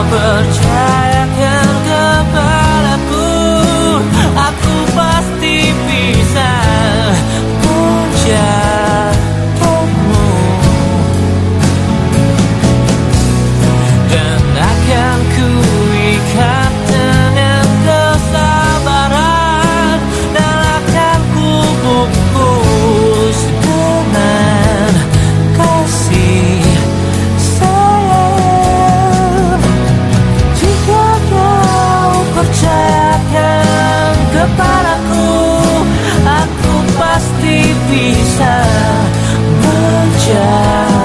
Albert Chad. masih bisa berjalan